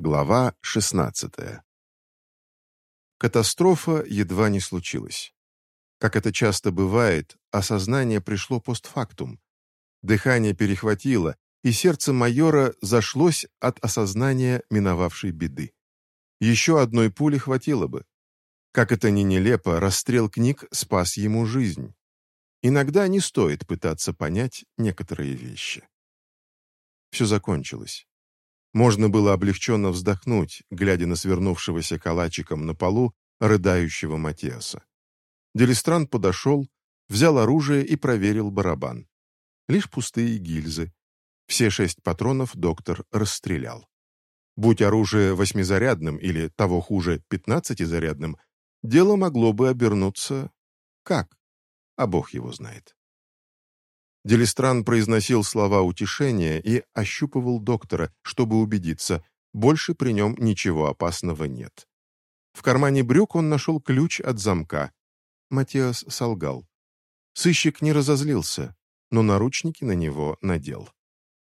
Глава 16 Катастрофа едва не случилась. Как это часто бывает, осознание пришло постфактум. Дыхание перехватило, и сердце майора зашлось от осознания миновавшей беды. Еще одной пули хватило бы. Как это ни нелепо, расстрел книг спас ему жизнь. Иногда не стоит пытаться понять некоторые вещи. Все закончилось. Можно было облегченно вздохнуть, глядя на свернувшегося калачиком на полу рыдающего Матиаса. Делистран подошел, взял оружие и проверил барабан. Лишь пустые гильзы. Все шесть патронов доктор расстрелял. Будь оружие восьмизарядным или, того хуже, пятнадцатизарядным, дело могло бы обернуться... Как? А бог его знает. Делистран произносил слова утешения и ощупывал доктора, чтобы убедиться, больше при нем ничего опасного нет. В кармане брюк он нашел ключ от замка. Матиас солгал. Сыщик не разозлился, но наручники на него надел.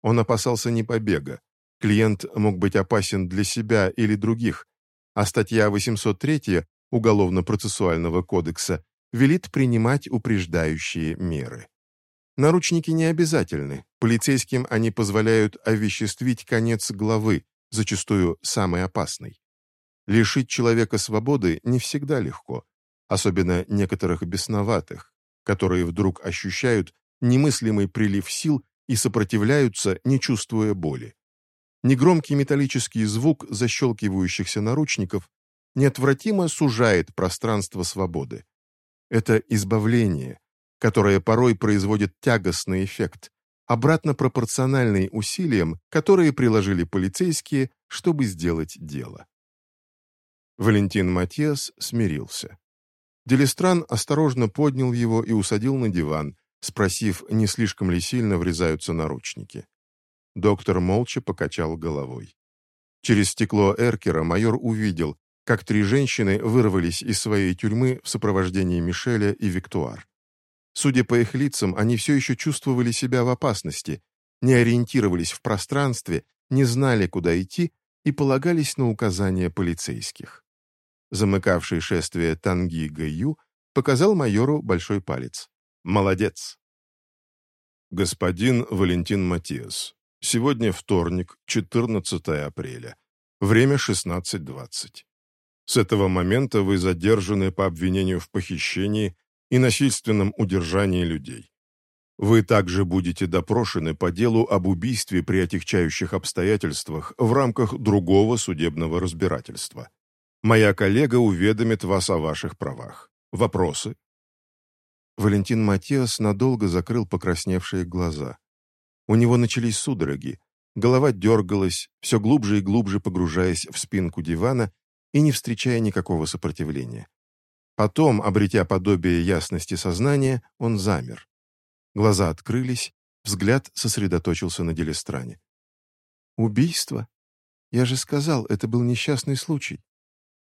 Он опасался не побега. Клиент мог быть опасен для себя или других, а статья 803 Уголовно-процессуального кодекса велит принимать упреждающие меры. Наручники не обязательны. Полицейским они позволяют овеществить конец головы, зачастую самый опасный. Лишить человека свободы не всегда легко, особенно некоторых бесноватых, которые вдруг ощущают немыслимый прилив сил и сопротивляются, не чувствуя боли. Негромкий металлический звук защелкивающихся наручников неотвратимо сужает пространство свободы. Это избавление, которое порой производит тягостный эффект, обратно пропорциональный усилиям, которые приложили полицейские, чтобы сделать дело. Валентин Матиас смирился. Делистран осторожно поднял его и усадил на диван, спросив, не слишком ли сильно врезаются наручники. Доктор молча покачал головой. Через стекло эркера майор увидел, как три женщины вырвались из своей тюрьмы в сопровождении Мишеля и Виктуар. Судя по их лицам, они все еще чувствовали себя в опасности, не ориентировались в пространстве, не знали, куда идти и полагались на указания полицейских. Замыкавший шествие Танги Гэю показал майору большой палец. «Молодец!» «Господин Валентин Матиас, сегодня вторник, 14 апреля. Время 16.20. С этого момента вы задержаны по обвинению в похищении и насильственном удержании людей. Вы также будете допрошены по делу об убийстве при отягчающих обстоятельствах в рамках другого судебного разбирательства. Моя коллега уведомит вас о ваших правах. Вопросы?» Валентин Матиас надолго закрыл покрасневшие глаза. У него начались судороги, голова дергалась, все глубже и глубже погружаясь в спинку дивана и не встречая никакого сопротивления. Потом, обретя подобие ясности сознания, он замер. Глаза открылись, взгляд сосредоточился на Делестране. «Убийство? Я же сказал, это был несчастный случай.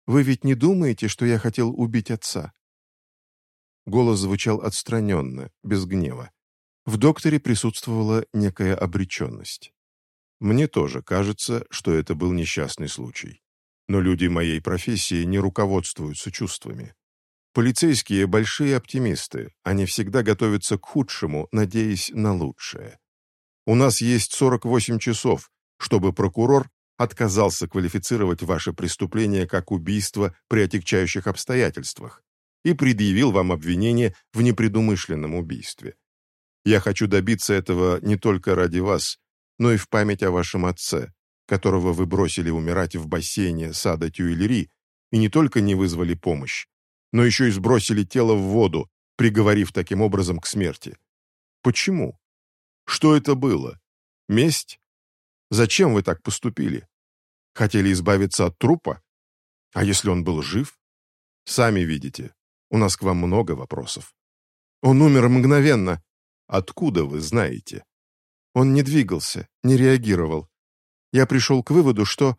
Вы ведь не думаете, что я хотел убить отца?» Голос звучал отстраненно, без гнева. В докторе присутствовала некая обреченность. «Мне тоже кажется, что это был несчастный случай. Но люди моей профессии не руководствуются чувствами. Полицейские – большие оптимисты, они всегда готовятся к худшему, надеясь на лучшее. У нас есть 48 часов, чтобы прокурор отказался квалифицировать ваше преступление как убийство при отягчающих обстоятельствах и предъявил вам обвинение в непредумышленном убийстве. Я хочу добиться этого не только ради вас, но и в память о вашем отце, которого вы бросили умирать в бассейне сада Тюильри и не только не вызвали помощь, но еще и сбросили тело в воду, приговорив таким образом к смерти. Почему? Что это было? Месть? Зачем вы так поступили? Хотели избавиться от трупа? А если он был жив? Сами видите, у нас к вам много вопросов. Он умер мгновенно. Откуда вы знаете? Он не двигался, не реагировал. Я пришел к выводу, что...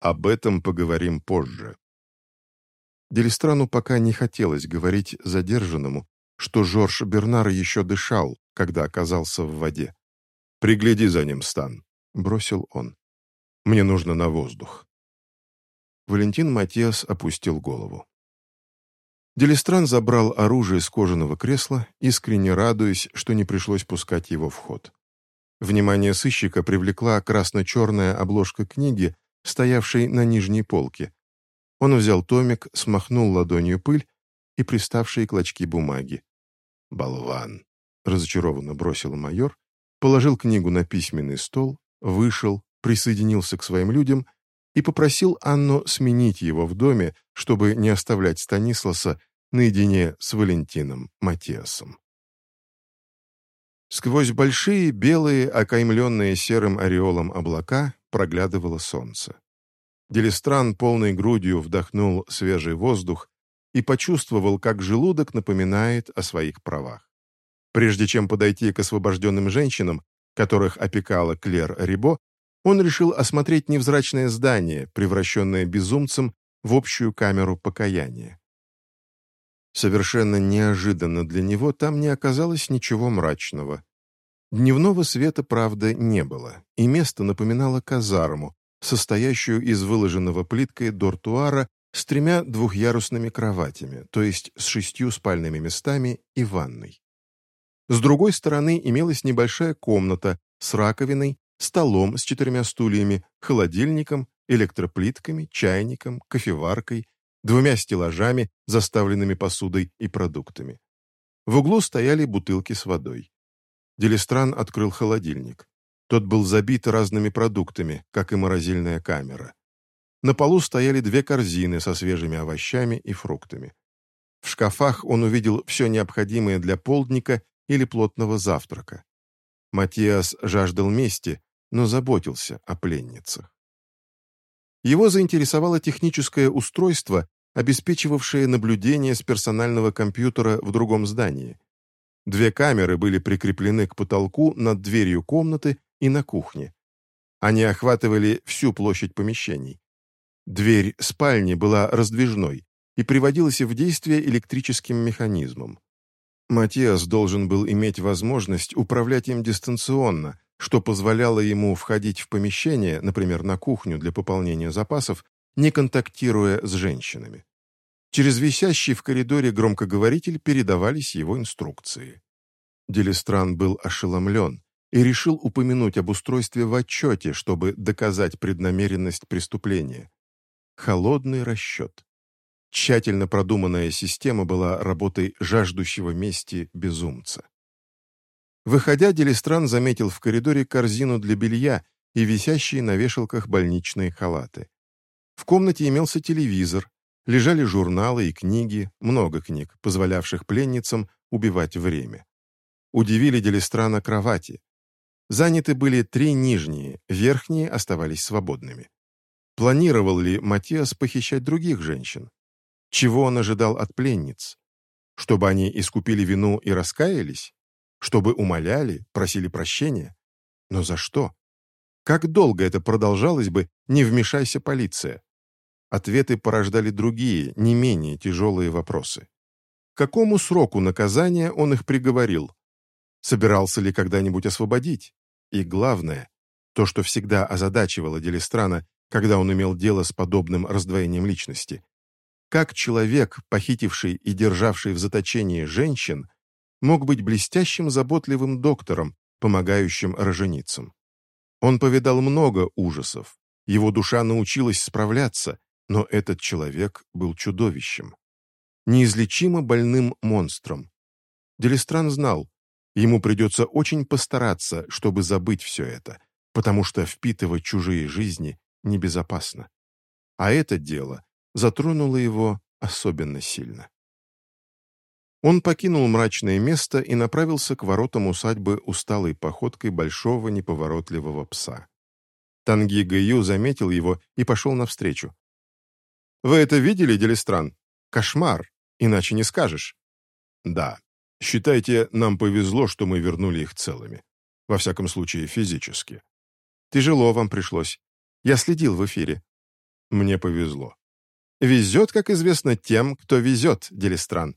Об этом поговорим позже. Делистрану пока не хотелось говорить задержанному, что Жорж Бернар еще дышал, когда оказался в воде. «Пригляди за ним, Стан», — бросил он. «Мне нужно на воздух». Валентин Матиас опустил голову. Делистран забрал оружие с кожаного кресла, искренне радуясь, что не пришлось пускать его в ход. Внимание сыщика привлекла красно-черная обложка книги, стоявшей на нижней полке. Он взял томик, смахнул ладонью пыль и приставшие клочки бумаги. «Болван!» — разочарованно бросил майор, положил книгу на письменный стол, вышел, присоединился к своим людям и попросил Анну сменить его в доме, чтобы не оставлять Станисласа наедине с Валентином Матиасом. Сквозь большие белые, окаймленные серым ореолом облака проглядывало солнце. Делистран полной грудью вдохнул свежий воздух и почувствовал, как желудок напоминает о своих правах. Прежде чем подойти к освобожденным женщинам, которых опекала Клер Рибо, он решил осмотреть невзрачное здание, превращенное безумцем в общую камеру покаяния. Совершенно неожиданно для него там не оказалось ничего мрачного. Дневного света, правда, не было, и место напоминало казарму, состоящую из выложенного плиткой дортуара с тремя двухъярусными кроватями, то есть с шестью спальными местами и ванной. С другой стороны имелась небольшая комната с раковиной, столом с четырьмя стульями, холодильником, электроплитками, чайником, кофеваркой двумя стеллажами, заставленными посудой и продуктами. В углу стояли бутылки с водой. Делистран открыл холодильник. Тот был забит разными продуктами, как и морозильная камера. На полу стояли две корзины со свежими овощами и фруктами. В шкафах он увидел все необходимое для полдника или плотного завтрака. Матиас жаждал мести, но заботился о пленницах. Его заинтересовало техническое устройство, обеспечивавшее наблюдение с персонального компьютера в другом здании. Две камеры были прикреплены к потолку над дверью комнаты и на кухне. Они охватывали всю площадь помещений. Дверь спальни была раздвижной и приводилась в действие электрическим механизмом. Матиас должен был иметь возможность управлять им дистанционно, что позволяло ему входить в помещение, например, на кухню для пополнения запасов, не контактируя с женщинами. Через висящий в коридоре громкоговоритель передавались его инструкции. Делистран был ошеломлен и решил упомянуть об устройстве в отчете, чтобы доказать преднамеренность преступления. Холодный расчет. Тщательно продуманная система была работой жаждущего мести безумца. Выходя, Делистран заметил в коридоре корзину для белья и висящие на вешалках больничные халаты. В комнате имелся телевизор, лежали журналы и книги, много книг, позволявших пленницам убивать время. Удивили Делистрана кровати. Заняты были три нижние, верхние оставались свободными. Планировал ли Матиас похищать других женщин? Чего он ожидал от пленниц? Чтобы они искупили вину и раскаялись? Чтобы умоляли, просили прощения? Но за что? Как долго это продолжалось бы, не вмешайся полиция? Ответы порождали другие, не менее тяжелые вопросы. К какому сроку наказания он их приговорил? Собирался ли когда-нибудь освободить? И главное, то, что всегда озадачивало Делистрана, когда он имел дело с подобным раздвоением личности. Как человек, похитивший и державший в заточении женщин, мог быть блестящим заботливым доктором, помогающим роженицам. Он повидал много ужасов, его душа научилась справляться, но этот человек был чудовищем. Неизлечимо больным монстром. Делистран знал, ему придется очень постараться, чтобы забыть все это, потому что впитывать чужие жизни небезопасно. А это дело затронуло его особенно сильно. Он покинул мрачное место и направился к воротам усадьбы усталой походкой большого неповоротливого пса. Танги Гаю заметил его и пошел навстречу. «Вы это видели, Делистран? Кошмар, иначе не скажешь». «Да. Считайте, нам повезло, что мы вернули их целыми. Во всяком случае, физически». «Тяжело вам пришлось. Я следил в эфире». «Мне повезло». «Везет, как известно, тем, кто везет, Делистран»,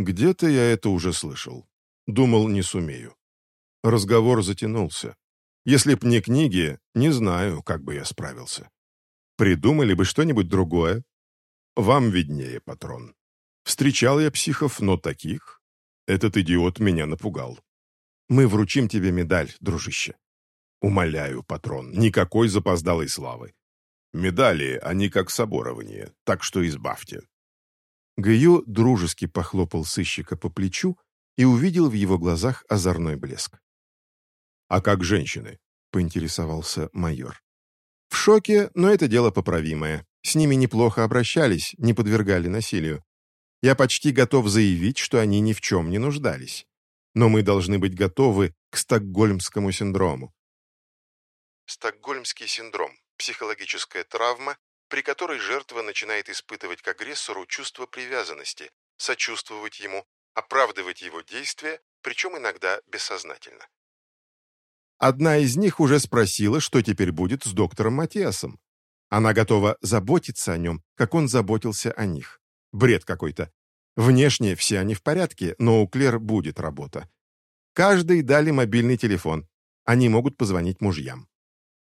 где-то я это уже слышал. Думал, не сумею. Разговор затянулся. Если б не книги, не знаю, как бы я справился. Придумали бы что-нибудь другое. Вам виднее, патрон. Встречал я психов, но таких. Этот идиот меня напугал. Мы вручим тебе медаль, дружище. Умоляю, патрон, никакой запоздалой славы. Медали, они как соборование, так что избавьте. Гаю дружески похлопал сыщика по плечу и увидел в его глазах озорной блеск. «А как женщины?» — поинтересовался майор. «В шоке, но это дело поправимое. С ними неплохо обращались, не подвергали насилию. Я почти готов заявить, что они ни в чем не нуждались. Но мы должны быть готовы к стокгольмскому синдрому». Стокгольмский синдром – психологическая травма, при которой жертва начинает испытывать к агрессору чувство привязанности, сочувствовать ему, оправдывать его действия, причем иногда бессознательно. Одна из них уже спросила, что теперь будет с доктором Матиасом. Она готова заботиться о нем, как он заботился о них. Бред какой-то. Внешне все они в порядке, но у Клер будет работа. Каждый дали мобильный телефон. Они могут позвонить мужьям.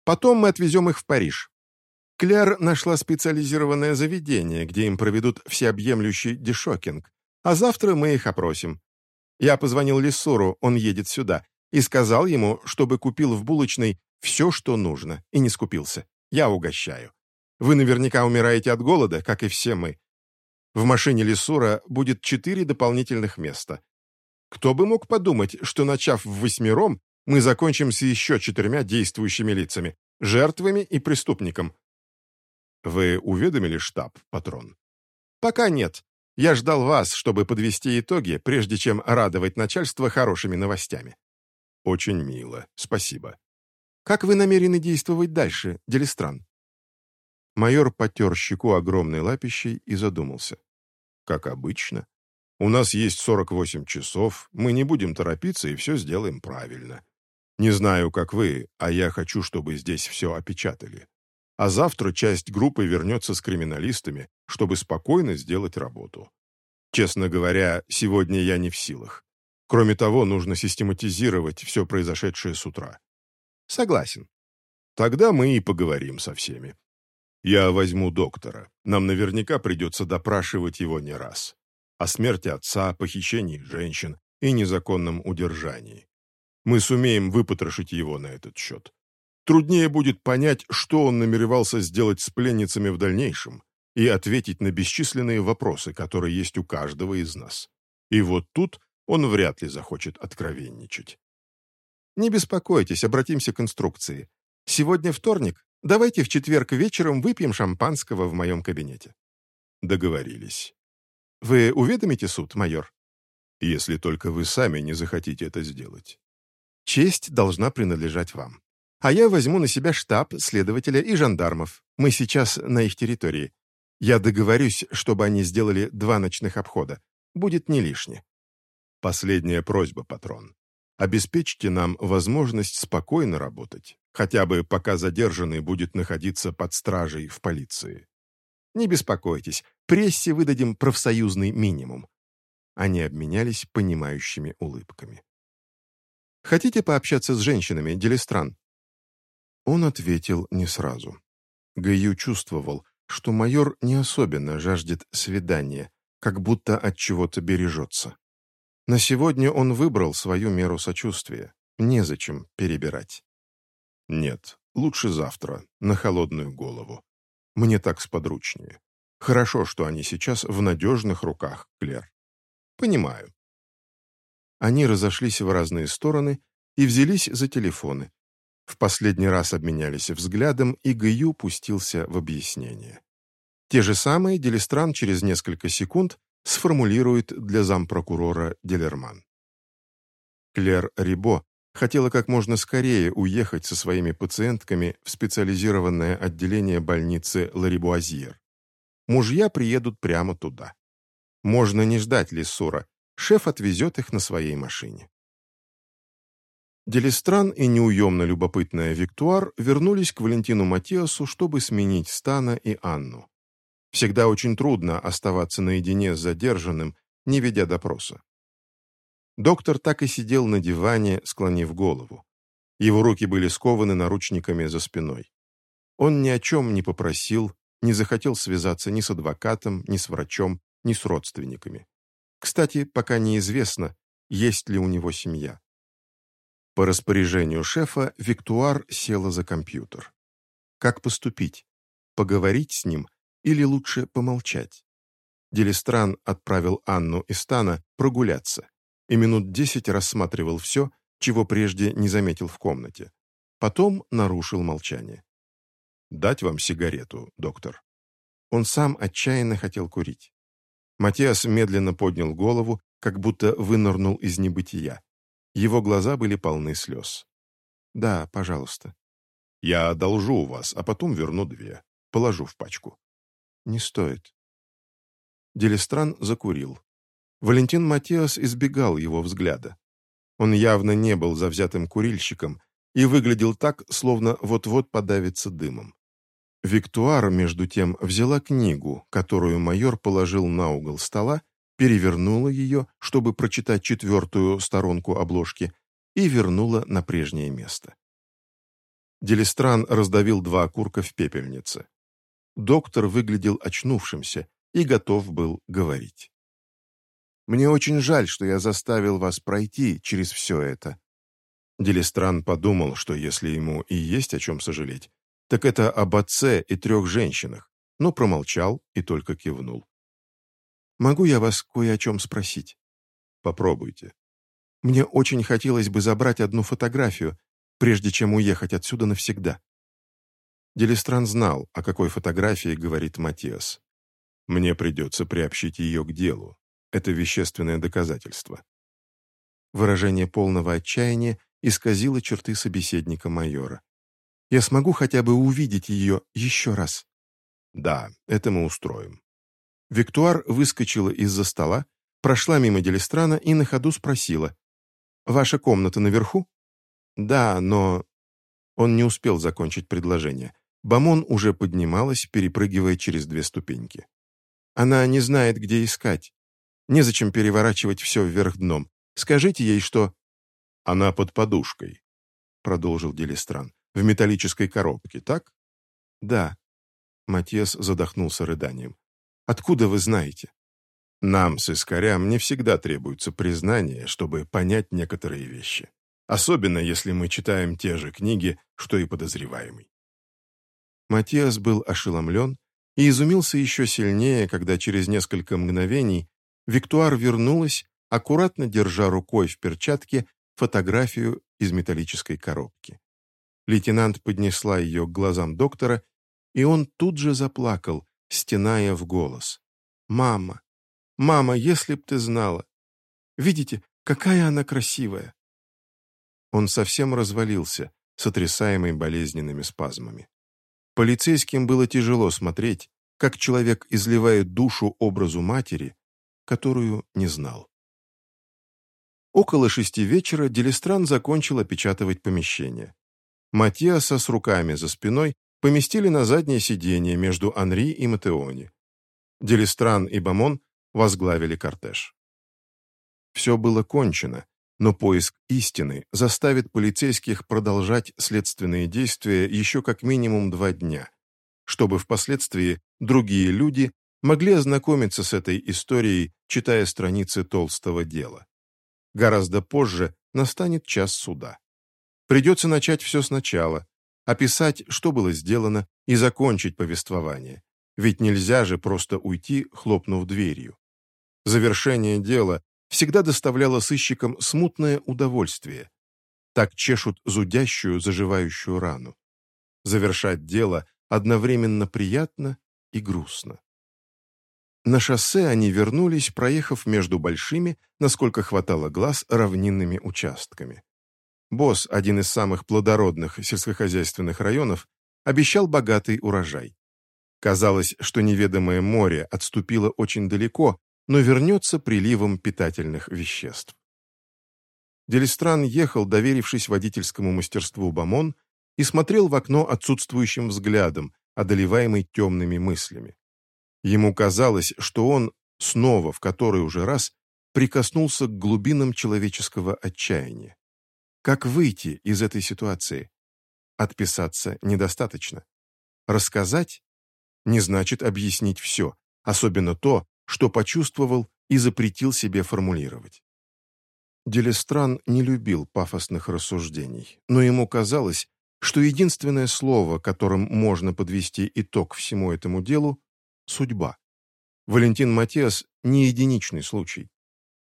Потом мы отвезем их в Париж. Клер нашла специализированное заведение, где им проведут всеобъемлющий дешокинг. А завтра мы их опросим. Я позвонил Лиссуру, он едет сюда и сказал ему, чтобы купил в булочной все, что нужно, и не скупился. Я угощаю. Вы наверняка умираете от голода, как и все мы. В машине Лисура будет четыре дополнительных места. Кто бы мог подумать, что, начав в восьмером, мы закончим с еще четырьмя действующими лицами, жертвами и преступником. Вы уведомили штаб, патрон? Пока нет. Я ждал вас, чтобы подвести итоги, прежде чем радовать начальство хорошими новостями. «Очень мило. Спасибо». «Как вы намерены действовать дальше, Делистран?» Майор потер щеку огромной лапищей и задумался. «Как обычно. У нас есть 48 часов, мы не будем торопиться и все сделаем правильно. Не знаю, как вы, а я хочу, чтобы здесь все опечатали. А завтра часть группы вернется с криминалистами, чтобы спокойно сделать работу. Честно говоря, сегодня я не в силах. Кроме того, нужно систематизировать все произошедшее с утра. Согласен. Тогда мы и поговорим со всеми. Я возьму доктора. Нам наверняка придется допрашивать его не раз. О смерти отца, похищении женщин и незаконном удержании. Мы сумеем выпотрошить его на этот счет. Труднее будет понять, что он намеревался сделать с пленницами в дальнейшем и ответить на бесчисленные вопросы, которые есть у каждого из нас. И вот тут он вряд ли захочет откровенничать. Не беспокойтесь, обратимся к инструкции. Сегодня вторник, давайте в четверг вечером выпьем шампанского в моем кабинете. Договорились. Вы уведомите суд, майор? Если только вы сами не захотите это сделать. Честь должна принадлежать вам. А я возьму на себя штаб, следователя и жандармов. Мы сейчас на их территории. Я договорюсь, чтобы они сделали два ночных обхода. Будет не лишне. Последняя просьба, патрон. Обеспечьте нам возможность спокойно работать, хотя бы пока задержанный будет находиться под стражей в полиции. Не беспокойтесь, прессе выдадим профсоюзный минимум. Они обменялись понимающими улыбками. «Хотите пообщаться с женщинами, Делистран?» Он ответил не сразу. Гаю чувствовал, что майор не особенно жаждет свидания, как будто от чего-то бережется. На сегодня он выбрал свою меру сочувствия. Незачем перебирать. Нет, лучше завтра, на холодную голову. Мне так сподручнее. Хорошо, что они сейчас в надежных руках, Клер. Понимаю. Они разошлись в разные стороны и взялись за телефоны. В последний раз обменялись взглядом, и Гаю пустился в объяснение. Те же самые Делистран через несколько секунд сформулирует для зампрокурора Делерман. Клер Рибо хотела как можно скорее уехать со своими пациентками в специализированное отделение больницы Ларибуазьер. Мужья приедут прямо туда. Можно не ждать Лиссура, шеф отвезет их на своей машине. Делистран и неуемно любопытная Виктуар вернулись к Валентину Матиасу, чтобы сменить Стана и Анну. Всегда очень трудно оставаться наедине с задержанным, не ведя допроса. Доктор так и сидел на диване, склонив голову. Его руки были скованы наручниками за спиной. Он ни о чем не попросил, не захотел связаться ни с адвокатом, ни с врачом, ни с родственниками. Кстати, пока неизвестно, есть ли у него семья. По распоряжению шефа Виктуар села за компьютер. Как поступить? Поговорить с ним или лучше помолчать? Делистран отправил Анну и Стана прогуляться и минут десять рассматривал все, чего прежде не заметил в комнате. Потом нарушил молчание. «Дать вам сигарету, доктор?» Он сам отчаянно хотел курить. Матиас медленно поднял голову, как будто вынырнул из небытия. Его глаза были полны слез. «Да, пожалуйста». «Я одолжу у вас, а потом верну две. Положу в пачку». «Не стоит». Делистран закурил. Валентин Матиас избегал его взгляда. Он явно не был завзятым курильщиком и выглядел так, словно вот-вот подавится дымом. Виктуар, между тем, взяла книгу, которую майор положил на угол стола, перевернула ее, чтобы прочитать четвертую сторонку обложки, и вернула на прежнее место. Делистран раздавил два окурка в пепельнице. Доктор выглядел очнувшимся и готов был говорить. «Мне очень жаль, что я заставил вас пройти через все это». Делистран подумал, что если ему и есть о чем сожалеть, так это об отце и трех женщинах, но промолчал и только кивнул. «Могу я вас кое о чем спросить?» «Попробуйте». «Мне очень хотелось бы забрать одну фотографию, прежде чем уехать отсюда навсегда». Делистран знал, о какой фотографии говорит Матиас. «Мне придется приобщить ее к делу. Это вещественное доказательство». Выражение полного отчаяния исказило черты собеседника майора. Я смогу хотя бы увидеть ее еще раз?» «Да, это мы устроим». Виктуар выскочила из-за стола, прошла мимо Делистрана и на ходу спросила. «Ваша комната наверху?» «Да, но...» Он не успел закончить предложение. Бамон уже поднималась, перепрыгивая через две ступеньки. «Она не знает, где искать. Незачем переворачивать все вверх дном. Скажите ей, что...» «Она под подушкой», — продолжил Делистран в металлической коробке, так?» «Да». Матьес задохнулся рыданием. «Откуда вы знаете?» «Нам, с искорям, не всегда требуется признание, чтобы понять некоторые вещи. Особенно, если мы читаем те же книги, что и подозреваемый». Матиас был ошеломлен и изумился еще сильнее, когда через несколько мгновений Виктуар вернулась, аккуратно держа рукой в перчатке фотографию из металлической коробки. Лейтенант поднесла ее к глазам доктора, и он тут же заплакал, стеная в голос. «Мама! Мама, если б ты знала! Видите, какая она красивая!» Он совсем развалился, сотрясаемый болезненными спазмами. Полицейским было тяжело смотреть, как человек изливает душу образу матери, которую не знал. Около шести вечера Делистран закончил опечатывать помещение. Матиаса с руками за спиной поместили на заднее сиденье между Анри и Матеони. Делистран и Бамон возглавили кортеж. Все было кончено, но поиск истины заставит полицейских продолжать следственные действия еще как минимум два дня, чтобы впоследствии другие люди могли ознакомиться с этой историей, читая страницы толстого дела. Гораздо позже настанет час суда. Придется начать все сначала, описать, что было сделано, и закончить повествование. Ведь нельзя же просто уйти, хлопнув дверью. Завершение дела всегда доставляло сыщикам смутное удовольствие. Так чешут зудящую, заживающую рану. Завершать дело одновременно приятно и грустно. На шоссе они вернулись, проехав между большими, насколько хватало глаз, равнинными участками. Босс, один из самых плодородных сельскохозяйственных районов, обещал богатый урожай. Казалось, что неведомое море отступило очень далеко, но вернется приливом питательных веществ. Делистран ехал, доверившись водительскому мастерству Бамон, и смотрел в окно отсутствующим взглядом, одолеваемый темными мыслями. Ему казалось, что он, снова в который уже раз, прикоснулся к глубинам человеческого отчаяния. Как выйти из этой ситуации? Отписаться недостаточно. Рассказать не значит объяснить все, особенно то, что почувствовал и запретил себе формулировать. Делестран не любил пафосных рассуждений, но ему казалось, что единственное слово, которым можно подвести итог всему этому делу – судьба. Валентин Матиас – не единичный случай.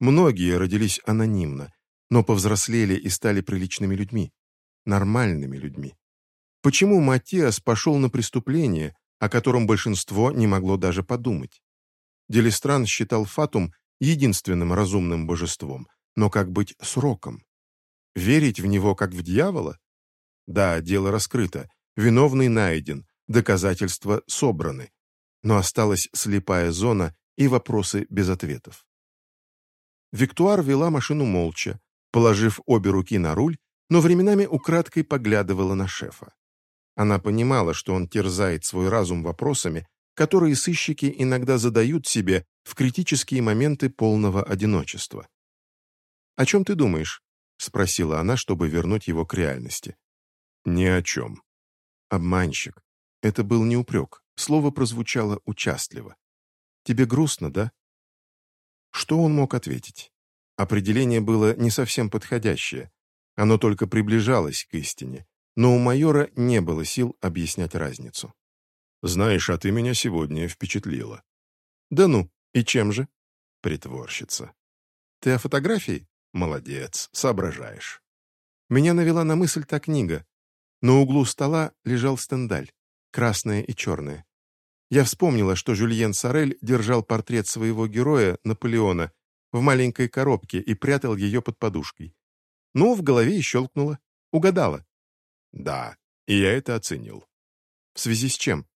Многие родились анонимно, но повзрослели и стали приличными людьми, нормальными людьми. Почему Матиас пошел на преступление, о котором большинство не могло даже подумать? Делистран считал Фатум единственным разумным божеством, но как быть с Роком? Верить в него как в дьявола? Да, дело раскрыто, виновный найден, доказательства собраны, но осталась слепая зона и вопросы без ответов. Виктуар вела машину молча, положив обе руки на руль, но временами украдкой поглядывала на шефа. Она понимала, что он терзает свой разум вопросами, которые сыщики иногда задают себе в критические моменты полного одиночества. «О чем ты думаешь?» — спросила она, чтобы вернуть его к реальности. «Ни о чем». «Обманщик». Это был не упрек, слово прозвучало участливо. «Тебе грустно, да?» Что он мог ответить? Определение было не совсем подходящее. Оно только приближалось к истине, но у майора не было сил объяснять разницу. «Знаешь, а ты меня сегодня впечатлила». «Да ну, и чем же?» «Притворщица». «Ты о фотографии?» «Молодец, соображаешь». Меня навела на мысль та книга. На углу стола лежал стендаль, красная и черная. Я вспомнила, что Жюльен Сорель держал портрет своего героя, Наполеона, в маленькой коробке и прятал ее под подушкой. Ну, в голове и щелкнуло. Угадала. Да, и я это оценил. В связи с чем?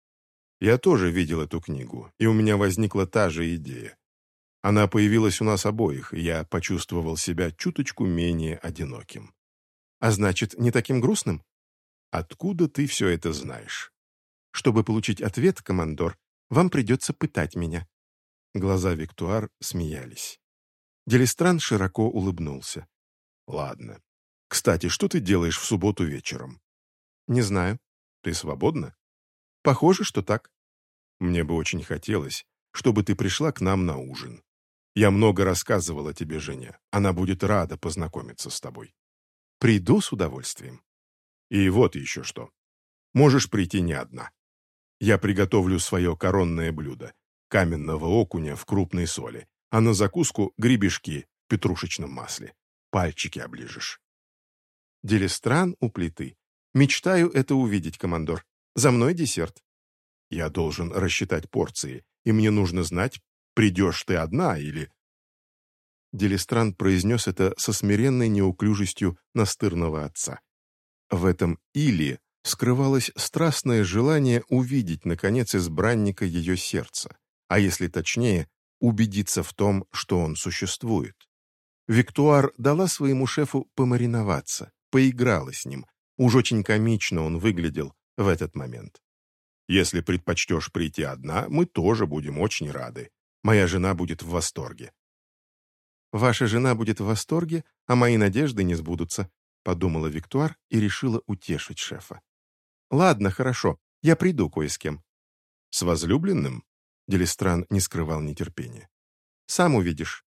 Я тоже видел эту книгу, и у меня возникла та же идея. Она появилась у нас обоих, и я почувствовал себя чуточку менее одиноким. А значит, не таким грустным? Откуда ты все это знаешь? Чтобы получить ответ, командор, вам придется пытать меня. Глаза Виктуар смеялись. Делистран широко улыбнулся. «Ладно. Кстати, что ты делаешь в субботу вечером?» «Не знаю. Ты свободна?» «Похоже, что так». «Мне бы очень хотелось, чтобы ты пришла к нам на ужин. Я много рассказывала тебе, Женя. Она будет рада познакомиться с тобой». «Приду с удовольствием». «И вот еще что. Можешь прийти не одна. Я приготовлю свое коронное блюдо – каменного окуня в крупной соли, а на закуску гребешки в петрушечном масле. Пальчики оближешь. Делистран у плиты. Мечтаю это увидеть, командор. За мной десерт. Я должен рассчитать порции, и мне нужно знать, придешь ты одна или... Делистран произнес это со смиренной неуклюжестью настырного отца. В этом «или» скрывалось страстное желание увидеть, наконец, избранника ее сердца, а если точнее, убедиться в том, что он существует. Виктуар дала своему шефу помариноваться, поиграла с ним. Уж очень комично он выглядел в этот момент. «Если предпочтешь прийти одна, мы тоже будем очень рады. Моя жена будет в восторге». «Ваша жена будет в восторге, а мои надежды не сбудутся», подумала Виктуар и решила утешить шефа. «Ладно, хорошо, я приду кое с кем». «С возлюбленным?» Делистран не скрывал нетерпения. «Сам увидишь».